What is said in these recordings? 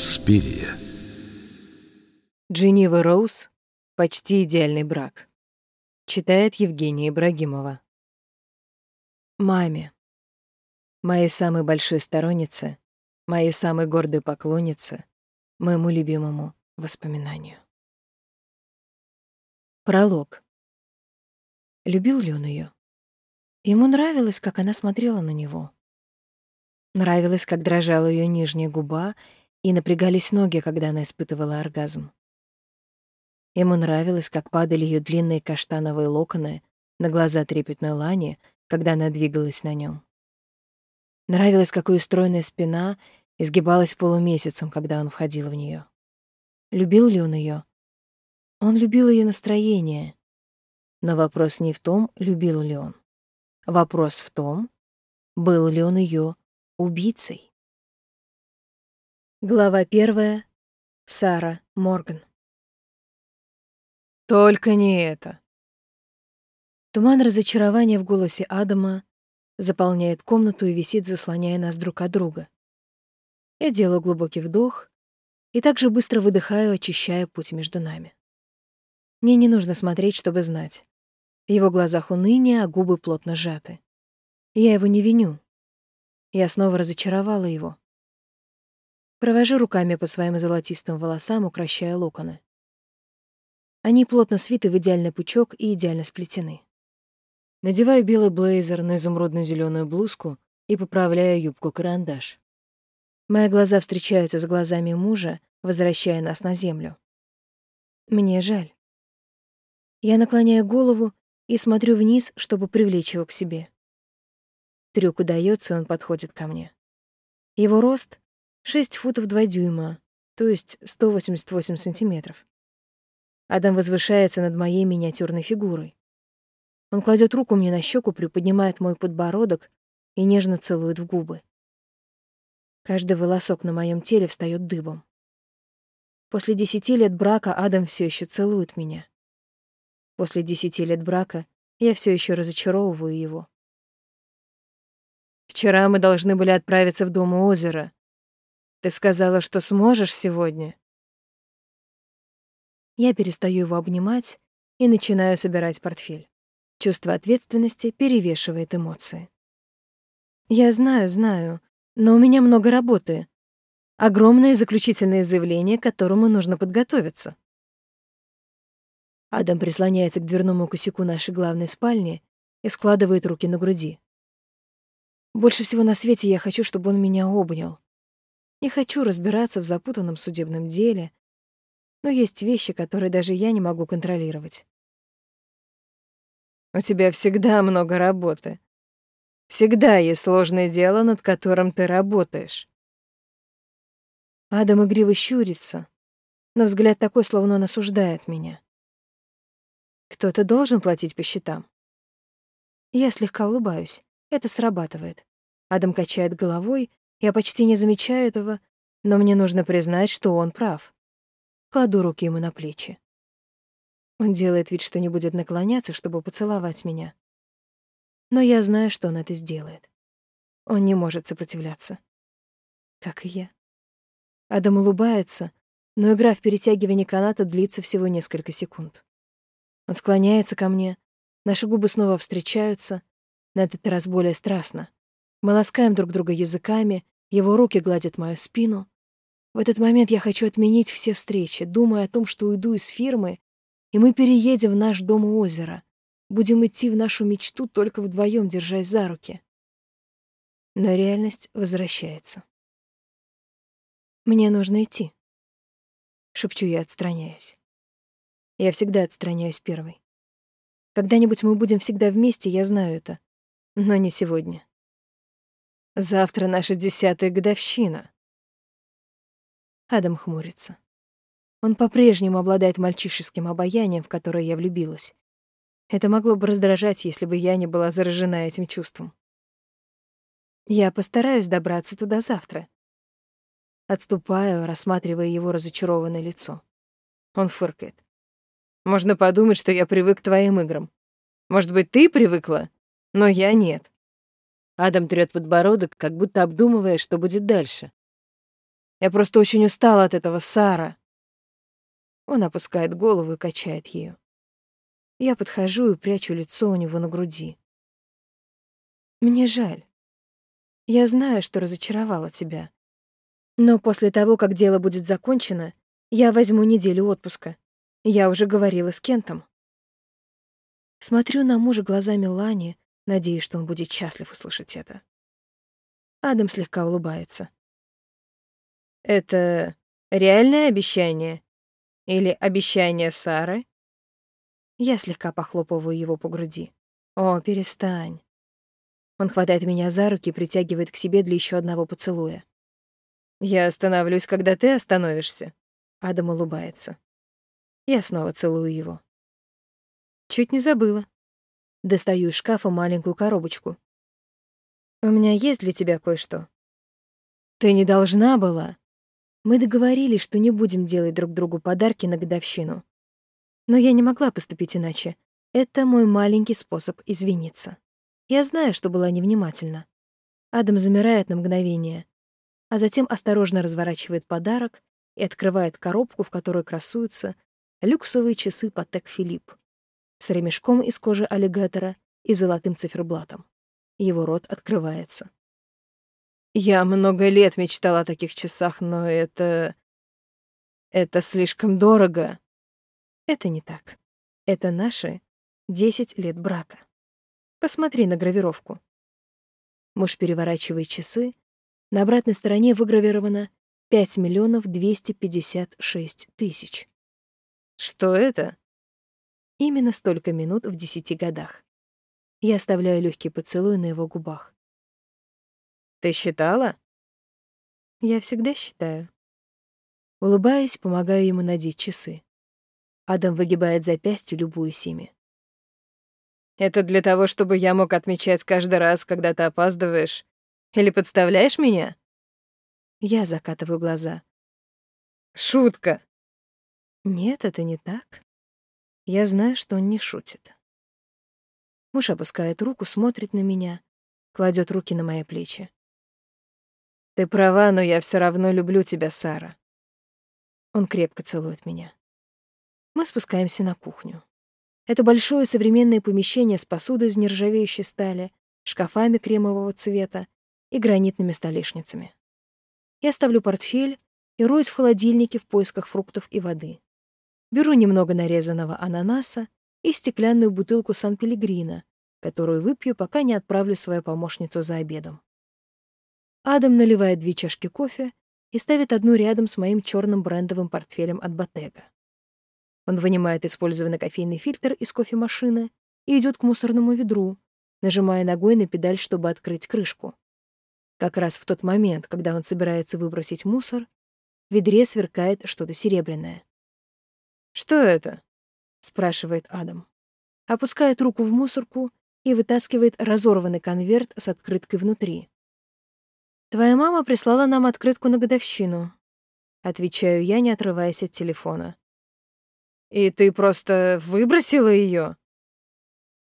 Инспирия. Дженнива Роуз. Почти идеальный брак. Читает Евгения Ибрагимова. Маме. Моей самой большой стороннице, моей самой гордой поклоннице, моему любимому воспоминанию. Пролог. Любил ли он ее? Ему нравилось, как она смотрела на него. Нравилось, как дрожала ее нижняя губа и напрягались ноги, когда она испытывала оргазм. Ему нравилось, как падали ее длинные каштановые локоны на глаза трепетной Лани, когда она двигалась на нем. Нравилось, какой стройная спина изгибалась полумесяцем, когда он входил в нее. Любил ли он ее? Он любил ее настроение. Но вопрос не в том, любил ли он. Вопрос в том, был ли он ее убийцей. Глава первая. Сара Морган. Только не это. Туман разочарования в голосе Адама заполняет комнату и висит, заслоняя нас друг от друга. Я делаю глубокий вдох и также быстро выдыхаю, очищая путь между нами. Мне не нужно смотреть, чтобы знать. В его глазах уныние, а губы плотно сжаты. Я его не виню. Я снова разочаровала его. Провожу руками по своим золотистым волосам, укращая локоны. Они плотно свиты в идеальный пучок и идеально сплетены. Надеваю белый блейзер на изумрудно зеленую блузку и поправляю юбку-карандаш. Мои глаза встречаются с глазами мужа, возвращая нас на землю. Мне жаль. Я наклоняю голову и смотрю вниз, чтобы привлечь его к себе. Трюк удается, он подходит ко мне. Его рост — 6 футов 2 дюйма, то есть 188 сантиметров. Адам возвышается над моей миниатюрной фигурой. Он кладет руку мне на щеку, приподнимает мой подбородок и нежно целует в губы. Каждый волосок на моем теле встает дыбом. После десяти лет брака Адам все еще целует меня. После десяти лет брака я все еще разочаровываю его. Вчера мы должны были отправиться в дом у озера. Ты сказала, что сможешь сегодня. Я перестаю его обнимать и начинаю собирать портфель. Чувство ответственности перевешивает эмоции. Я знаю, знаю, но у меня много работы. Огромное заключительное заявление, к которому нужно подготовиться. Адам прислоняется к дверному косяку нашей главной спальни и складывает руки на груди. Больше всего на свете я хочу, чтобы он меня обнял. Не хочу разбираться в запутанном судебном деле, но есть вещи, которые даже я не могу контролировать. У тебя всегда много работы. Всегда есть сложное дело, над которым ты работаешь. Адам игриво щурится, но взгляд такой, словно он осуждает меня. Кто-то должен платить по счетам. Я слегка улыбаюсь. Это срабатывает. Адам качает головой, я почти не замечаю этого, но мне нужно признать, что он прав. Кладу руки ему на плечи. Он делает вид, что не будет наклоняться, чтобы поцеловать меня. Но я знаю, что он это сделает. Он не может сопротивляться. Как и я. Адам улыбается, но игра в перетягивание каната длится всего несколько секунд. Он склоняется ко мне, наши губы снова встречаются, на этот раз более страстно. Мы ласкаем друг друга языками, его руки гладят мою спину. В этот момент я хочу отменить все встречи, думая о том, что уйду из фирмы, и мы переедем в наш дом у озера. Будем идти в нашу мечту только вдвоем, держась за руки. Но реальность возвращается. «Мне нужно идти», — шепчу я, отстраняясь. Я всегда отстраняюсь первой. Когда-нибудь мы будем всегда вместе, я знаю это но не сегодня. Завтра наша десятая годовщина. Адам хмурится. Он по-прежнему обладает мальчишеским обаянием, в которое я влюбилась. Это могло бы раздражать, если бы я не была заражена этим чувством. Я постараюсь добраться туда завтра. Отступаю, рассматривая его разочарованное лицо. Он фыркает. Можно подумать, что я привык к твоим играм. Может быть, ты привыкла? Но я нет. Адам трёт подбородок, как будто обдумывая, что будет дальше. Я просто очень устала от этого, Сара. Он опускает голову и качает ею. Я подхожу и прячу лицо у него на груди. Мне жаль. Я знаю, что разочаровала тебя. Но после того, как дело будет закончено, я возьму неделю отпуска. Я уже говорила с Кентом. Смотрю на мужа глазами Лани, надеясь, что он будет счастлив услышать это. Адам слегка улыбается. «Это реальное обещание? Или обещание Сары?» Я слегка похлопываю его по груди. «О, перестань». Он хватает меня за руки и притягивает к себе для еще одного поцелуя. «Я остановлюсь, когда ты остановишься», — Адам улыбается. Я снова целую его. Чуть не забыла. Достаю из шкафа маленькую коробочку. «У меня есть для тебя кое-что». «Ты не должна была». Мы договорились, что не будем делать друг другу подарки на годовщину. Но я не могла поступить иначе. Это мой маленький способ извиниться. Я знаю, что была невнимательна. Адам замирает на мгновение, а затем осторожно разворачивает подарок и открывает коробку, в которой красуются люксовые часы Патек Филипп с ремешком из кожи аллигатора и золотым циферблатом. Его рот открывается. «Я много лет мечтала о таких часах, но это... это слишком дорого». Это не так. Это наши 10 лет брака. Посмотри на гравировку. Муж переворачивает часы. На обратной стороне выгравировано 5 миллионов 256 тысяч. Что это? Именно столько минут в десяти годах. Я оставляю легкий поцелуй на его губах. Ты считала? Я всегда считаю. Улыбаясь, помогаю ему надеть часы. Адам выгибает запястье, любуясь ими. Это для того, чтобы я мог отмечать каждый раз, когда ты опаздываешь? Или подставляешь меня?» Я закатываю глаза. «Шутка!» «Нет, это не так. Я знаю, что он не шутит». Муж опускает руку, смотрит на меня, кладет руки на мои плечи. «Ты права, но я все равно люблю тебя, Сара». Он крепко целует меня. Мы спускаемся на кухню. Это большое современное помещение с посудой из нержавеющей стали, шкафами кремового цвета и гранитными столешницами. Я ставлю портфель и роюсь в холодильнике в поисках фруктов и воды. Беру немного нарезанного ананаса и стеклянную бутылку Сан-Пелегрино, которую выпью, пока не отправлю свою помощницу за обедом. Адам наливает две чашки кофе и ставит одну рядом с моим черным брендовым портфелем от Ботега. Он вынимает использованный кофейный фильтр из кофемашины и идет к мусорному ведру, нажимая ногой на педаль, чтобы открыть крышку. Как раз в тот момент, когда он собирается выбросить мусор, в ведре сверкает что-то серебряное. «Что это?» — спрашивает Адам. Опускает руку в мусорку и вытаскивает разорванный конверт с открыткой внутри. «Твоя мама прислала нам открытку на годовщину», — отвечаю я, не отрываясь от телефона. И ты просто выбросила ее?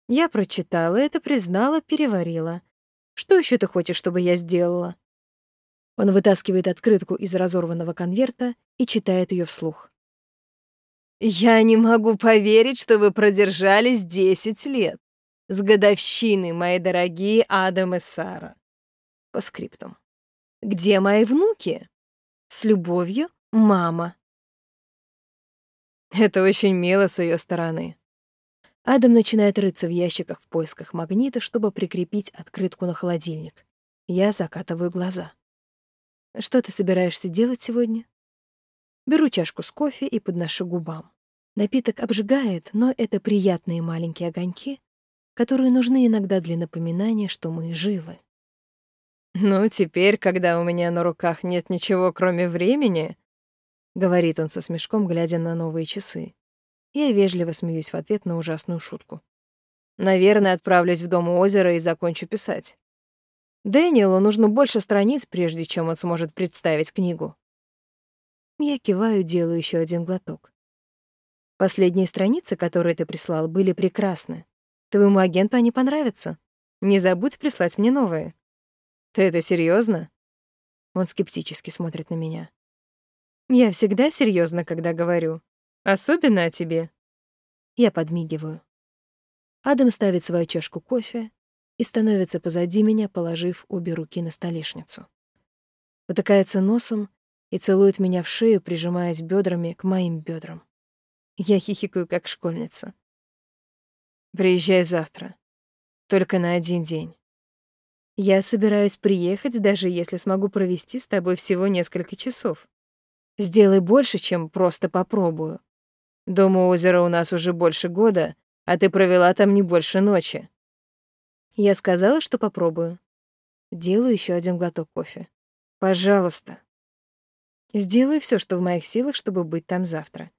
Я прочитала это, признала, переварила. Что еще ты хочешь, чтобы я сделала? Он вытаскивает открытку из разорванного конверта и читает ее вслух. «Я не могу поверить, что вы продержались десять лет. С годовщины, мои дорогие Адам и Сара. По скриптум. Где мои внуки? С любовью, мама. Это очень мило с ее стороны. Адам начинает рыться в ящиках в поисках магнита, чтобы прикрепить открытку на холодильник. Я закатываю глаза. Что ты собираешься делать сегодня? Беру чашку с кофе и подношу губам. Напиток обжигает, но это приятные маленькие огоньки, которые нужны иногда для напоминания, что мы живы. «Ну, теперь, когда у меня на руках нет ничего, кроме времени, говорит он со смешком, глядя на новые часы. Я вежливо смеюсь в ответ на ужасную шутку. Наверное, отправлюсь в дом у озера и закончу писать. Дэниелу нужно больше страниц, прежде чем он сможет представить книгу. Я киваю, делаю еще один глоток. Последние страницы, которые ты прислал, были прекрасны. Твоему агенту они понравятся. Не забудь прислать мне новые. Ты это серьезно? Он скептически смотрит на меня. Я всегда серьезно, когда говорю. Особенно о тебе. Я подмигиваю. Адам ставит свою чашку кофе и становится позади меня, положив обе руки на столешницу. Утыкается носом и целует меня в шею, прижимаясь бедрами к моим бедрам. Я хихикаю, как школьница. Приезжай завтра. Только на один день. Я собираюсь приехать, даже если смогу провести с тобой всего несколько часов. Сделай больше, чем просто попробую. Дом у озера у нас уже больше года, а ты провела там не больше ночи. Я сказала, что попробую. Делаю еще один глоток кофе. Пожалуйста. Сделаю все, что в моих силах, чтобы быть там завтра.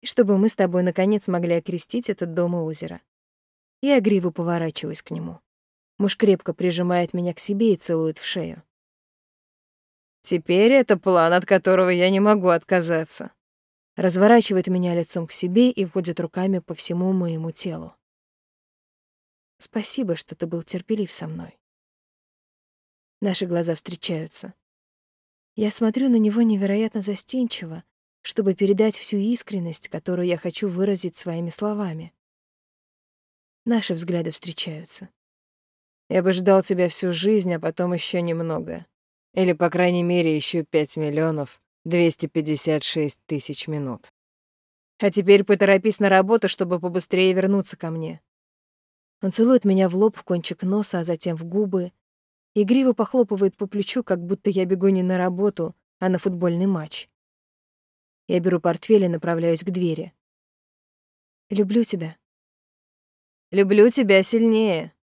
И чтобы мы с тобой наконец могли окрестить этот дом и озеро. Я игриво поворачиваюсь к нему. Муж крепко прижимает меня к себе и целует в шею. Теперь это план, от которого я не могу отказаться. Разворачивает меня лицом к себе и вводит руками по всему моему телу. Спасибо, что ты был терпелив со мной. Наши глаза встречаются. Я смотрю на него невероятно застенчиво, чтобы передать всю искренность, которую я хочу выразить своими словами. Наши взгляды встречаются. Я бы ждал тебя всю жизнь, а потом еще немного. Или, по крайней мере, еще пять миллионов двести пятьдесят шесть тысяч минут. А теперь поторопись на работу, чтобы побыстрее вернуться ко мне. Он целует меня в лоб, в кончик носа, а затем в губы. Игриво похлопывает по плечу, как будто я бегу не на работу, а на футбольный матч. Я беру портфель и направляюсь к двери. «Люблю тебя». «Люблю тебя сильнее»,